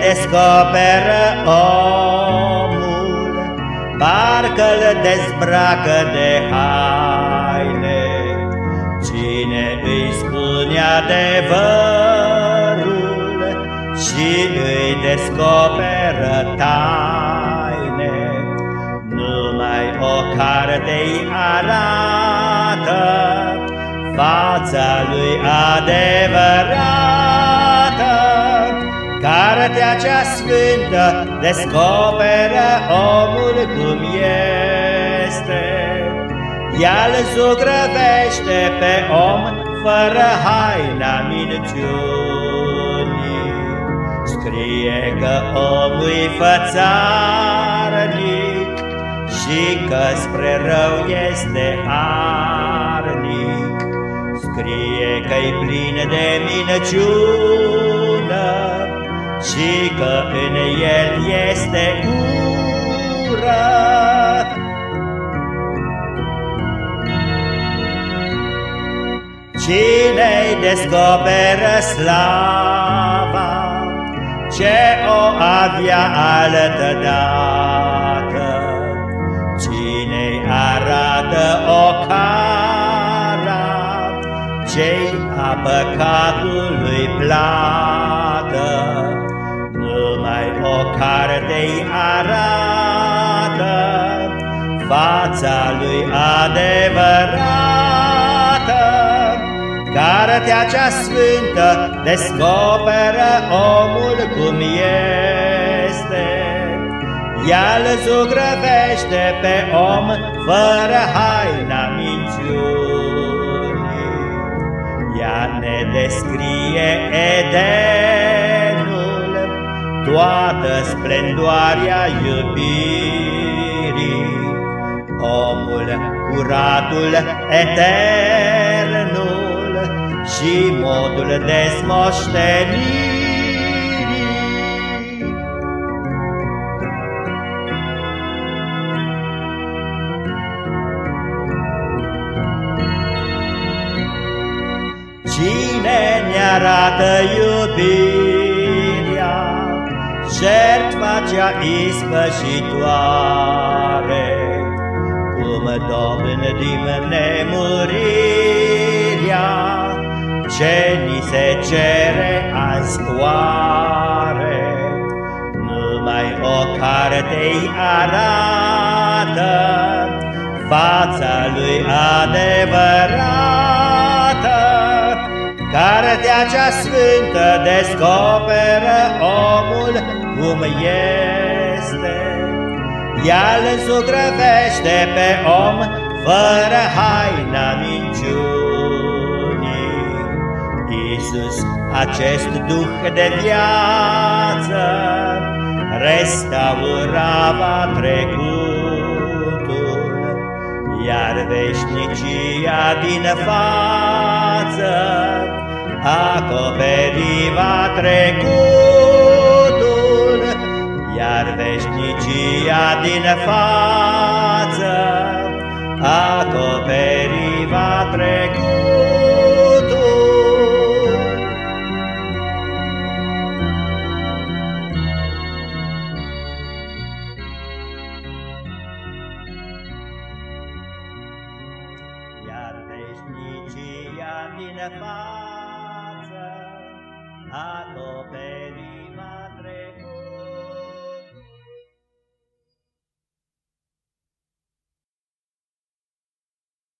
descoperă omul, Parcă-l dezbracă de haine. Cine îi spune adevărul Și îi descoperă taine, Numai o carte-i arată Fața lui adevărată Cartea cea sfântă descoperă omul cum este. Ea îl zugrăvește pe om fără haina minciunii. Scrie că omul-i fățarnic și că spre rău este arnic. Scrie că-i plin de minciună și că în el este ură. Cine-i descoperă slava ce o avea altă dată? Cine-i arată o cara ce-i a păcatului plată? O carte-i arată fața lui adevărată. Cartea cea sfântă descoperă omul cum este. Ea îl zugrăvește pe om fără haina minciunii. Ea ne descrie Edenul toată splendoarea iubirii, omul curatul eternul și modul desmoștenirii. Cine ne arată iubirea jertfa cea ispășitoare, cum dobândim nemurirea, ce ni se cere azi oare. Numai o carte-i arată fața lui adevărată, Cartea cea sfântă descoperă omul cum este. Ea îl zugrăvește pe om fără haina minciunii. Iisus, acest duh de viață, restaurava trecutul, iar veșnicia din față acoperiva trecutul, iar veșnicia din față acoperiva trecutul. Iar veșnicia din față acoperiva